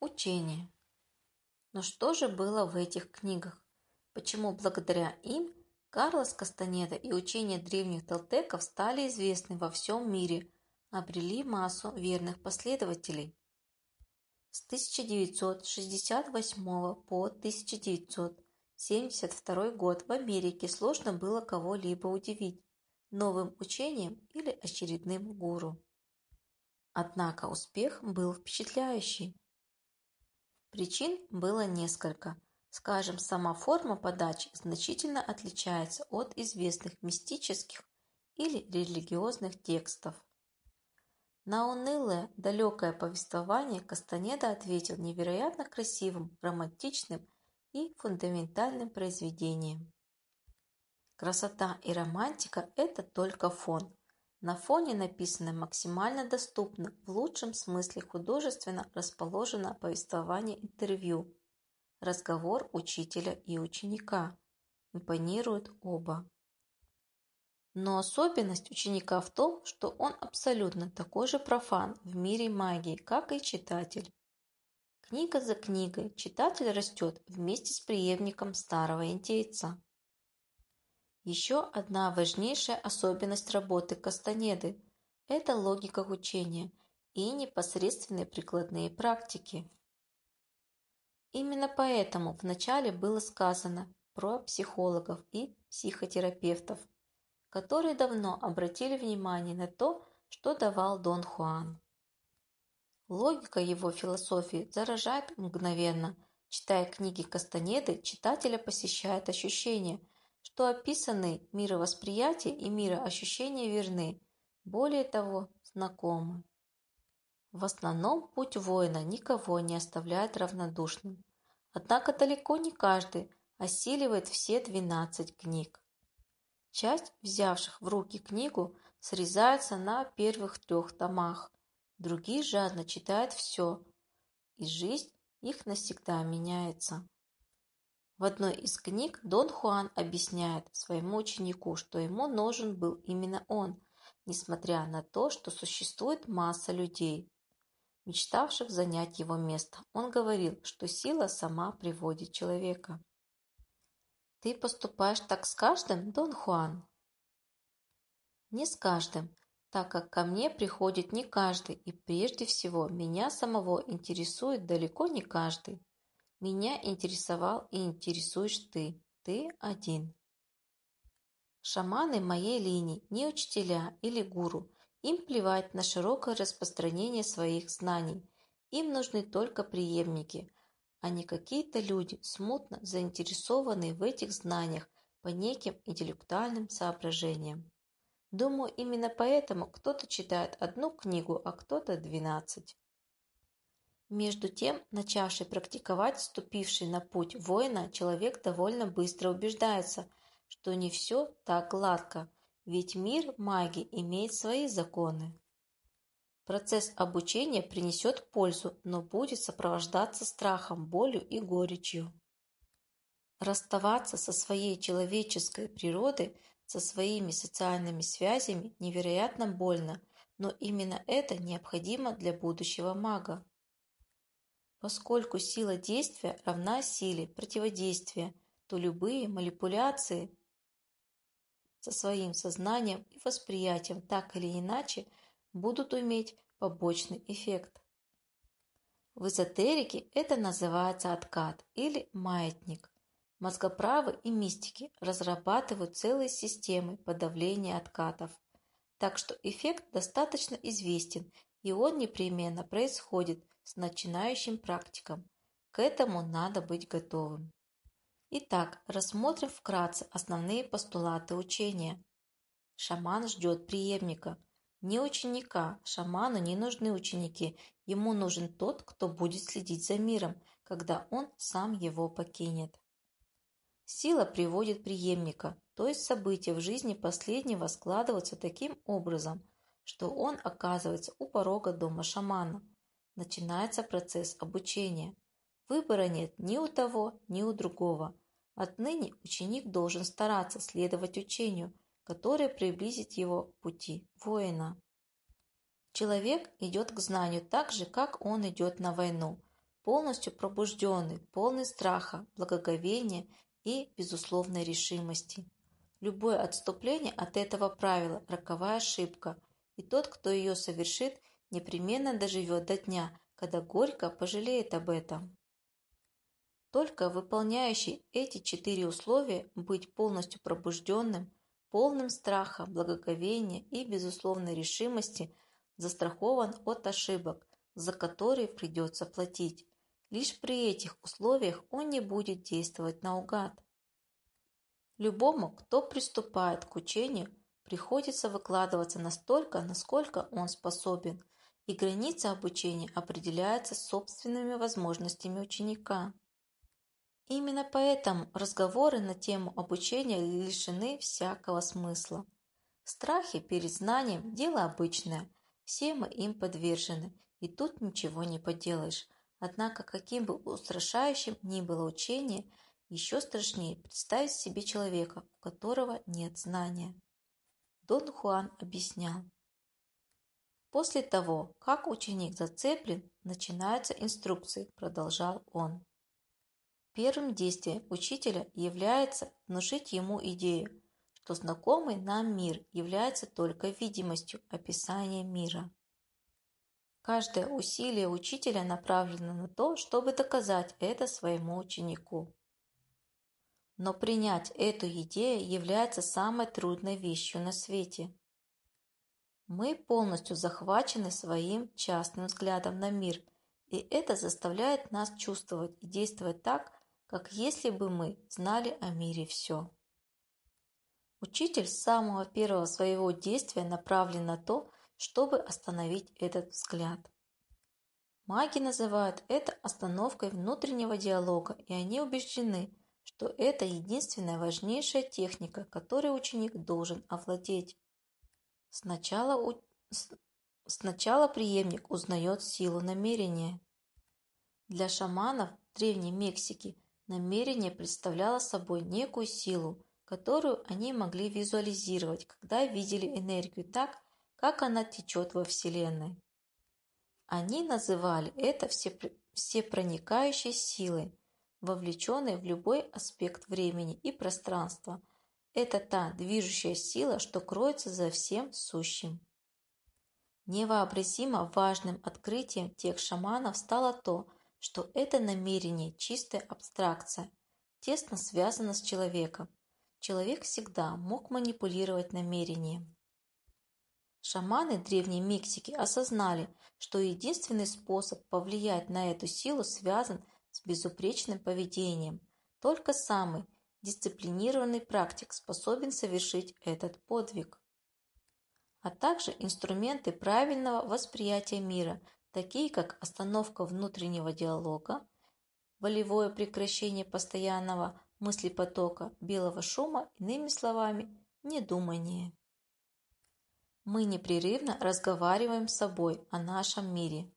Учение. Но что же было в этих книгах? Почему благодаря им Карлос Кастанеда и учения древних толтеков стали известны во всем мире, обрели массу верных последователей? С 1968 по 1972 год в Америке сложно было кого-либо удивить новым учением или очередным гуру. Однако успех был впечатляющий. Причин было несколько. Скажем, сама форма подачи значительно отличается от известных мистических или религиозных текстов. На унылое, далекое повествование Кастанеда ответил невероятно красивым, романтичным и фундаментальным произведением. Красота и романтика – это только фон, на фоне написано максимально доступно, в лучшем смысле художественно расположено повествование интервью, разговор учителя и ученика. Импонируют оба. Но особенность ученика в том, что он абсолютно такой же профан в мире магии, как и читатель. Книга за книгой читатель растет вместе с преемником старого индейца. Еще одна важнейшая особенность работы Кастанеды – это логика учения и непосредственные прикладные практики. Именно поэтому вначале было сказано про психологов и психотерапевтов, которые давно обратили внимание на то, что давал Дон Хуан. Логика его философии заражает мгновенно. Читая книги Кастанеды, читателя посещает ощущение – что описанные мировосприятие и мироощущения верны, более того, знакомы. В основном путь воина никого не оставляет равнодушным. Однако далеко не каждый осиливает все 12 книг. Часть взявших в руки книгу срезается на первых трех томах, другие жадно читают все, и жизнь их навсегда меняется. В одной из книг Дон Хуан объясняет своему ученику, что ему нужен был именно он, несмотря на то, что существует масса людей, мечтавших занять его место. Он говорил, что сила сама приводит человека. «Ты поступаешь так с каждым, Дон Хуан?» «Не с каждым, так как ко мне приходит не каждый, и прежде всего меня самого интересует далеко не каждый. Меня интересовал и интересуешь ты. Ты один. Шаманы моей линии не учителя или гуру. Им плевать на широкое распространение своих знаний. Им нужны только преемники, а не какие-то люди, смутно заинтересованные в этих знаниях по неким интеллектуальным соображениям. Думаю, именно поэтому кто-то читает одну книгу, а кто-то двенадцать. Между тем, начавший практиковать, ступивший на путь воина, человек довольно быстро убеждается, что не все так гладко, ведь мир магии имеет свои законы. Процесс обучения принесет пользу, но будет сопровождаться страхом, болью и горечью. Расставаться со своей человеческой природой, со своими социальными связями невероятно больно, но именно это необходимо для будущего мага. Поскольку сила действия равна силе противодействия, то любые манипуляции со своим сознанием и восприятием так или иначе будут иметь побочный эффект. В эзотерике это называется откат или маятник. Мозгоправы и мистики разрабатывают целые системы подавления откатов. Так что эффект достаточно известен, и он непременно происходит – с начинающим практиком. К этому надо быть готовым. Итак, рассмотрим вкратце основные постулаты учения. Шаман ждет преемника. Не ученика, шаману не нужны ученики, ему нужен тот, кто будет следить за миром, когда он сам его покинет. Сила приводит преемника, то есть события в жизни последнего складываются таким образом, что он оказывается у порога дома шамана – начинается процесс обучения. Выбора нет ни у того, ни у другого. Отныне ученик должен стараться следовать учению, которое приблизит его к пути воина. Человек идет к знанию так же, как он идет на войну. полностью пробужденный, полный страха, благоговения и безусловной решимости. Любое отступление от этого правила – роковая ошибка, и тот, кто ее совершит, непременно доживет до дня, когда горько пожалеет об этом. Только выполняющий эти четыре условия быть полностью пробужденным, полным страха, благоговения и безусловной решимости застрахован от ошибок, за которые придется платить. Лишь при этих условиях он не будет действовать наугад. Любому, кто приступает к учению, приходится выкладываться настолько, насколько он способен, и граница обучения определяется собственными возможностями ученика. Именно поэтому разговоры на тему обучения лишены всякого смысла. Страхи перед знанием – дело обычное, все мы им подвержены, и тут ничего не поделаешь. Однако, каким бы устрашающим ни было учение, еще страшнее представить себе человека, у которого нет знания. Дон Хуан объяснял. После того, как ученик зацеплен, начинаются инструкции, продолжал он. Первым действием учителя является внушить ему идею, что знакомый нам мир является только видимостью описания мира. Каждое усилие учителя направлено на то, чтобы доказать это своему ученику. Но принять эту идею является самой трудной вещью на свете. Мы полностью захвачены своим частным взглядом на мир, и это заставляет нас чувствовать и действовать так, как если бы мы знали о мире все. Учитель с самого первого своего действия направлен на то, чтобы остановить этот взгляд. Маги называют это остановкой внутреннего диалога, и они убеждены, что это единственная важнейшая техника, которой ученик должен овладеть. Сначала, у... Сначала преемник узнает силу намерения. Для шаманов Древней Мексики Намерение представляло собой некую силу, которую они могли визуализировать, когда видели энергию так, как она течет во Вселенной. Они называли это всепроникающей силой, вовлеченной в любой аспект времени и пространства. Это та движущая сила, что кроется за всем сущим. Невообразимо важным открытием тех шаманов стало то, что это намерение – чистая абстракция, тесно связано с человеком. Человек всегда мог манипулировать намерением. Шаманы Древней Мексики осознали, что единственный способ повлиять на эту силу связан с безупречным поведением. Только самый дисциплинированный практик способен совершить этот подвиг. А также инструменты правильного восприятия мира – такие как остановка внутреннего диалога, волевое прекращение постоянного мыслепотока, белого шума, иными словами, недумание. Мы непрерывно разговариваем с собой о нашем мире.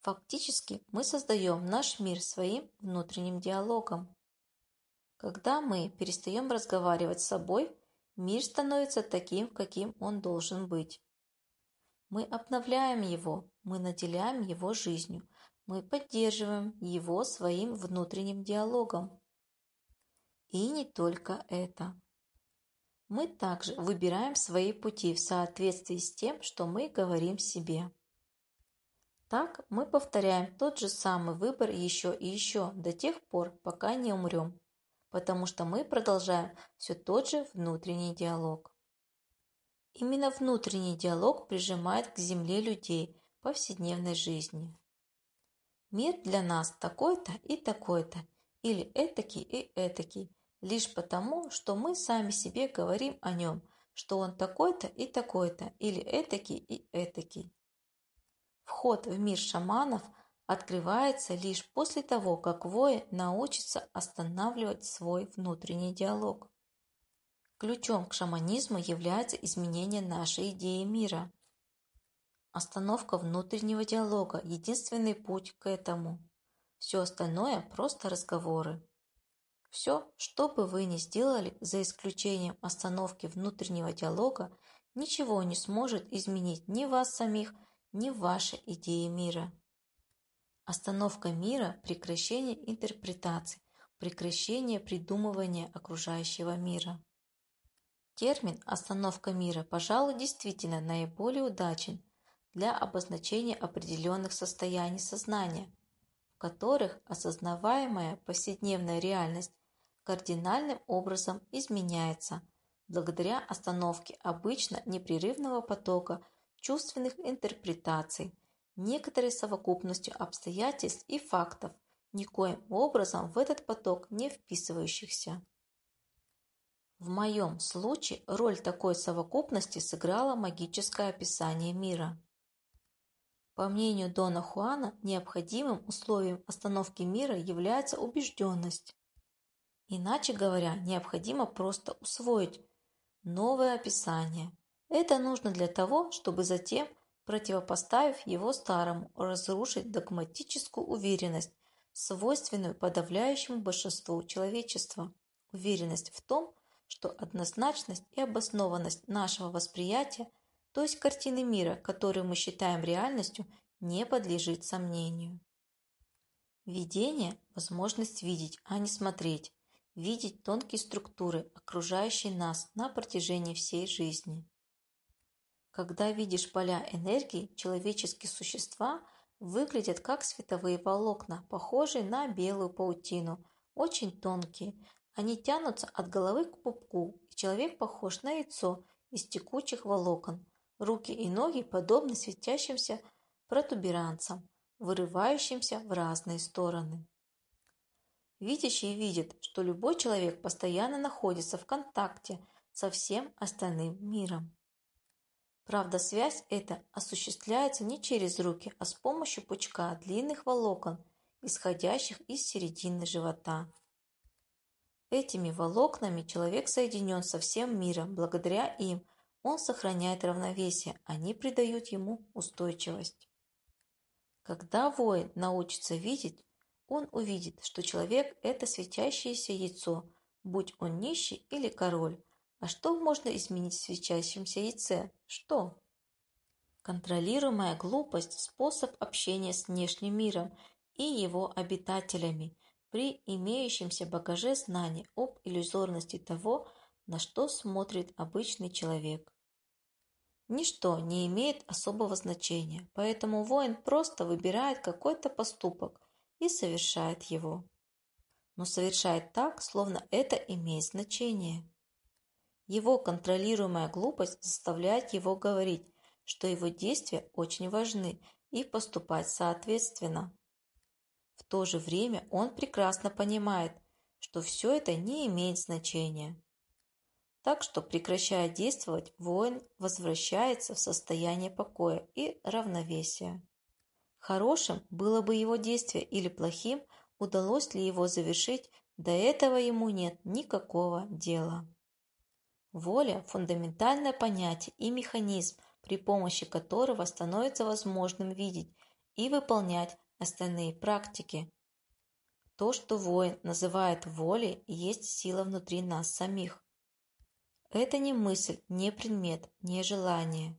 Фактически мы создаем наш мир своим внутренним диалогом. Когда мы перестаем разговаривать с собой, мир становится таким, каким он должен быть. Мы обновляем его, мы наделяем его жизнью, мы поддерживаем его своим внутренним диалогом. И не только это. Мы также выбираем свои пути в соответствии с тем, что мы говорим себе. Так мы повторяем тот же самый выбор еще и еще до тех пор, пока не умрем, потому что мы продолжаем все тот же внутренний диалог. Именно внутренний диалог прижимает к земле людей повседневной жизни. Мир для нас такой-то и такой-то, или этакий и этакий, лишь потому, что мы сами себе говорим о нем, что он такой-то и такой-то, или этакий и этакий. Вход в мир шаманов открывается лишь после того, как воин научится останавливать свой внутренний диалог. Ключом к шаманизму является изменение нашей идеи мира. Остановка внутреннего диалога – единственный путь к этому. Все остальное – просто разговоры. Все, что бы вы ни сделали, за исключением остановки внутреннего диалога, ничего не сможет изменить ни вас самих, ни ваши идеи мира. Остановка мира – прекращение интерпретаций, прекращение придумывания окружающего мира. Термин «остановка мира», пожалуй, действительно наиболее удачен для обозначения определенных состояний сознания, в которых осознаваемая повседневная реальность кардинальным образом изменяется благодаря остановке обычно непрерывного потока чувственных интерпретаций, некоторой совокупностью обстоятельств и фактов, никоим образом в этот поток не вписывающихся. В моем случае роль такой совокупности сыграло магическое описание мира. По мнению Дона Хуана, необходимым условием остановки мира является убежденность. Иначе говоря, необходимо просто усвоить новое описание. Это нужно для того, чтобы затем – противопоставив его старому, разрушить догматическую уверенность, свойственную подавляющему большинству человечества. Уверенность в том, что однозначность и обоснованность нашего восприятия, то есть картины мира, которую мы считаем реальностью, не подлежит сомнению. Видение – возможность видеть, а не смотреть, видеть тонкие структуры, окружающие нас на протяжении всей жизни. Когда видишь поля энергии, человеческие существа выглядят как световые волокна, похожие на белую паутину, очень тонкие. Они тянутся от головы к пупку, и человек похож на яйцо из текучих волокон. Руки и ноги подобны светящимся протуберанцам, вырывающимся в разные стороны. Видящий видит, что любой человек постоянно находится в контакте со всем остальным миром. Правда, связь эта осуществляется не через руки, а с помощью пучка длинных волокон, исходящих из середины живота. Этими волокнами человек соединен со всем миром. Благодаря им он сохраняет равновесие, они придают ему устойчивость. Когда воин научится видеть, он увидит, что человек – это светящееся яйцо, будь он нищий или король, а что можно изменить в свечащемся яйце? Что? Контролируемая глупость – способ общения с внешним миром и его обитателями при имеющемся багаже знаний об иллюзорности того, на что смотрит обычный человек. Ничто не имеет особого значения, поэтому воин просто выбирает какой-то поступок и совершает его. Но совершает так, словно это имеет значение. Его контролируемая глупость заставляет его говорить, что его действия очень важны и поступать соответственно. В то же время он прекрасно понимает, что все это не имеет значения. Так что, прекращая действовать, воин возвращается в состояние покоя и равновесия. Хорошим было бы его действие или плохим, удалось ли его завершить, до этого ему нет никакого дела. Воля – фундаментальное понятие и механизм, при помощи которого становится возможным видеть и выполнять остальные практики. То, что воин называет волей, есть сила внутри нас самих. Это не мысль, не предмет, не желание.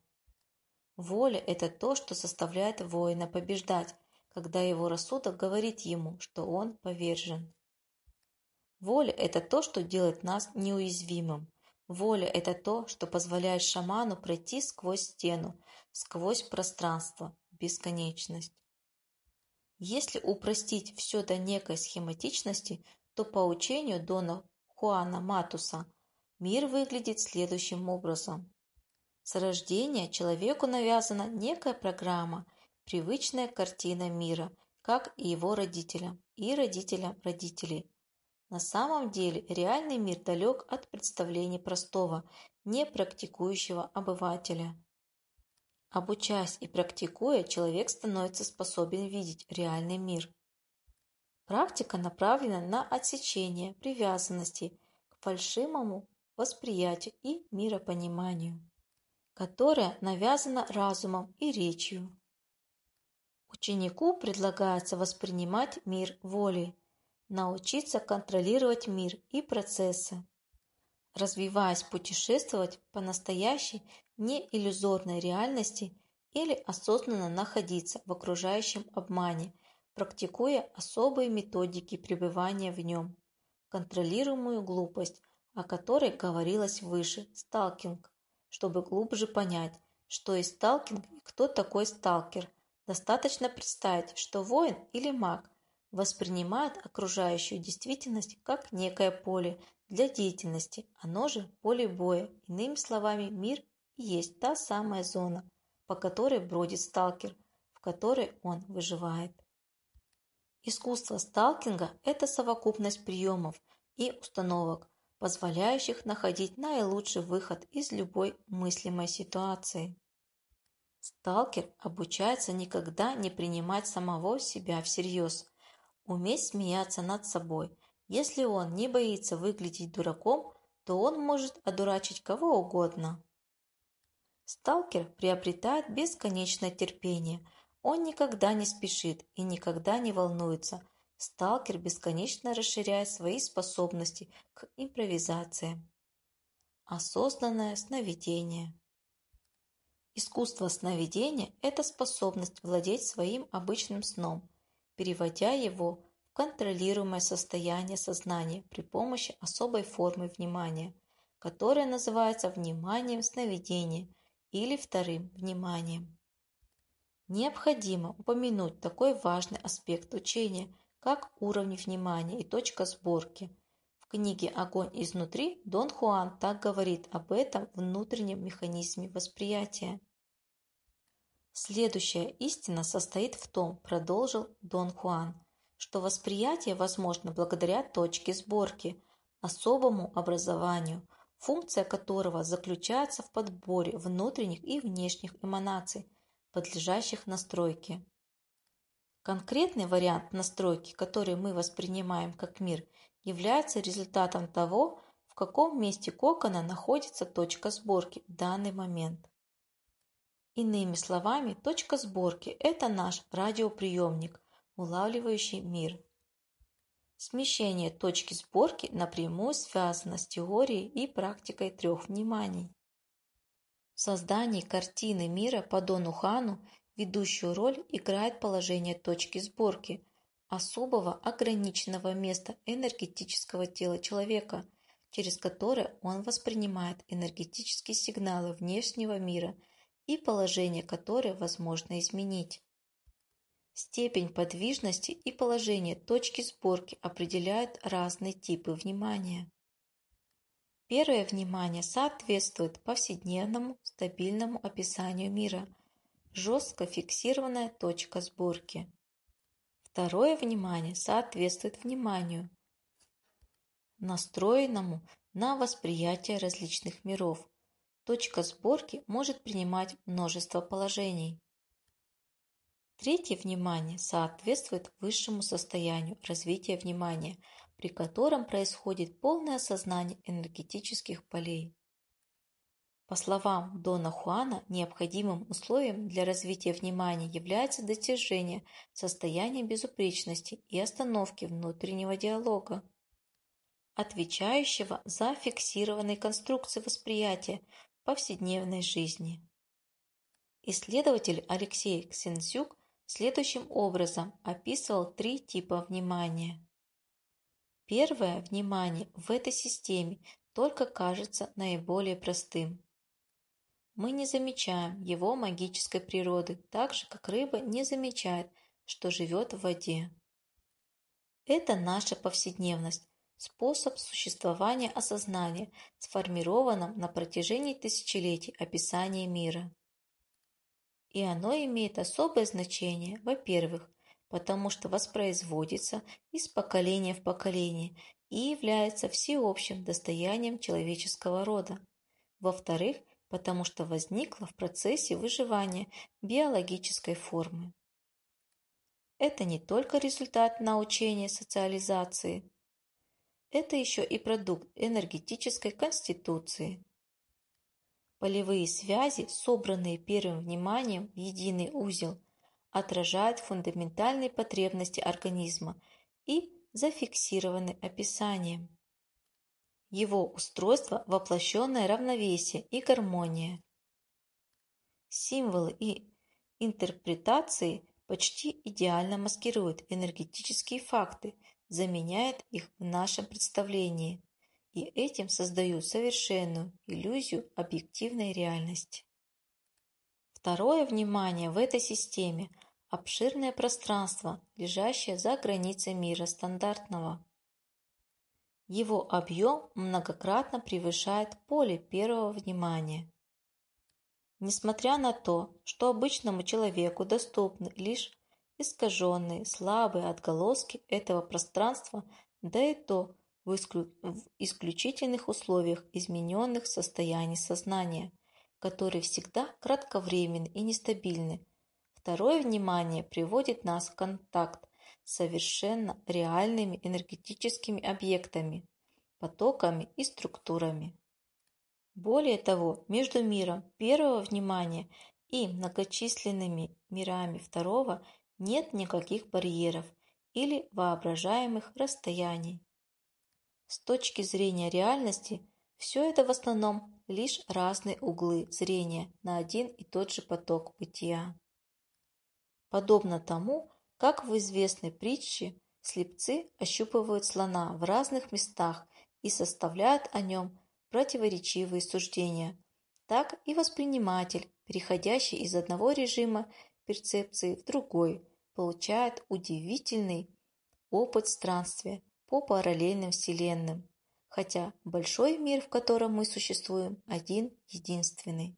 Воля – это то, что заставляет воина побеждать, когда его рассудок говорит ему, что он повержен. Воля – это то, что делает нас неуязвимым. Воля – это то, что позволяет шаману пройти сквозь стену, сквозь пространство, бесконечность. Если упростить все до некой схематичности, то по учению Дона Хуана Матуса мир выглядит следующим образом. С рождения человеку навязана некая программа, привычная картина мира, как и его родителям, и родителям родителей. На самом деле реальный мир далек от представлений простого, непрактикующего обывателя. Обучаясь и практикуя, человек становится способен видеть реальный мир. Практика направлена на отсечение привязанности к фальшивому восприятию и миропониманию, которое навязано разумом и речью. Ученику предлагается воспринимать мир волей, научиться контролировать мир и процессы, развиваясь путешествовать по настоящей неиллюзорной реальности или осознанно находиться в окружающем обмане, практикуя особые методики пребывания в нем, контролируемую глупость, о которой говорилось выше, сталкинг, чтобы глубже понять, что есть сталкинг и кто такой сталкер. Достаточно представить, что воин или маг воспринимает окружающую действительность как некое поле для деятельности, оно же поле боя. Иными словами, мир есть та самая зона, по которой бродит сталкер, в которой он выживает. Искусство сталкинга – это совокупность приемов и установок, позволяющих находить наилучший выход из любой мыслимой ситуации. Сталкер обучается никогда не принимать самого себя всерьез, уметь смеяться над собой. Если он не боится выглядеть дураком, то он может одурачить кого угодно. Сталкер приобретает бесконечное терпение. Он никогда не спешит и никогда не волнуется. Сталкер бесконечно расширяет свои способности к импровизации. Осознанное сновидение. Искусство сновидения – это способность владеть своим обычным сном, переводя его в контролируемое состояние сознания при помощи особой формы внимания, которая называется вниманием сновидения или вторым вниманием. Необходимо упомянуть такой важный аспект учения, как уровни внимания и точка сборки. В книге «Огонь изнутри» Дон Хуан так говорит об этом внутреннем механизме восприятия. Следующая истина состоит в том, продолжил Дон Хуан, что восприятие возможно благодаря точке сборки, особому образованию – функция которого заключается в подборе внутренних и внешних эманаций, подлежащих настройке. Конкретный вариант настройки, который мы воспринимаем как мир, является результатом того, в каком месте кокона находится точка сборки в данный момент. Иными словами, точка сборки – это наш радиоприемник, улавливающий мир. Смещение точки сборки напрямую связано с теорией и практикой трех вниманий. В создании картины мира по Дону Хану ведущую роль играет положение точки сборки, особого ограниченного места энергетического тела человека, через которое он воспринимает энергетические сигналы внешнего мира и положение которое возможно изменить. Степень подвижности и положение точки сборки определяют разные типы внимания. Первое внимание соответствует повседневному стабильному описанию мира, жестко фиксированная точка сборки. Второе внимание соответствует вниманию, настроенному на восприятие различных миров. Точка сборки может принимать множество положений. Третье внимание соответствует высшему состоянию развития внимания, при котором происходит полное осознание энергетических полей. По словам Дона Хуана, необходимым условием для развития внимания является достижение состояния безупречности и остановки внутреннего диалога, отвечающего за фиксированные конструкции восприятия повседневной жизни. Исследователь Алексей Ксензюк следующим образом описывал три типа внимания. Первое внимание в этой системе только кажется наиболее простым. Мы не замечаем его магической природы, так же, как рыба не замечает, что живет в воде. Это наша повседневность, способ существования осознания, сформированном на протяжении тысячелетий описания мира. И оно имеет особое значение, во-первых, потому что воспроизводится из поколения в поколение и является всеобщим достоянием человеческого рода. Во-вторых, потому что возникло в процессе выживания биологической формы. Это не только результат научения социализации, это еще и продукт энергетической конституции. Полевые связи, собранные первым вниманием в единый узел, отражают фундаментальные потребности организма и зафиксированы описанием. Его устройство – воплощенное равновесие и гармония. Символы и интерпретации почти идеально маскирует энергетические факты, заменяет их в нашем представлении и этим создают совершенную иллюзию объективной реальности. Второе внимание в этой системе – обширное пространство, лежащее за границей мира стандартного. Его объем многократно превышает поле первого внимания. Несмотря на то, что обычному человеку доступны лишь искаженные, слабые отголоски этого пространства, да и то в, исклю... в исключительных условиях измененных состояний сознания, которые всегда кратковременны и нестабильны. Второе внимание приводит нас в контакт с совершенно реальными энергетическими объектами, потоками и структурами. Более того, между миром первого внимания и многочисленными мирами второго нет никаких барьеров или воображаемых расстояний. С точки зрения реальности, все это в основном лишь разные углы зрения на один и тот же поток бытия. Подобно тому, как в известной притче слепцы ощупывают слона в разных местах и составляют о нем противоречивые суждения, так и восприниматель, переходящий из одного режима перцепции в другой, получает удивительный опыт странствия по параллельным вселенным, хотя большой мир, в котором мы существуем, один единственный.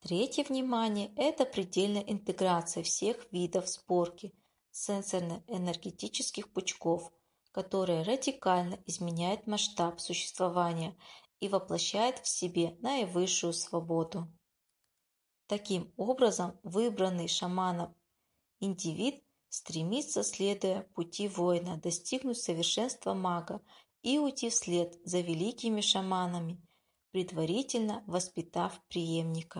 Третье внимание – это предельная интеграция всех видов сборки сенсорно-энергетических пучков, которая радикально изменяет масштаб существования и воплощает в себе наивысшую свободу. Таким образом, выбранный шаманом индивид стремится, следуя пути воина, достигнуть совершенства мага и уйти вслед за великими шаманами, предварительно воспитав преемника.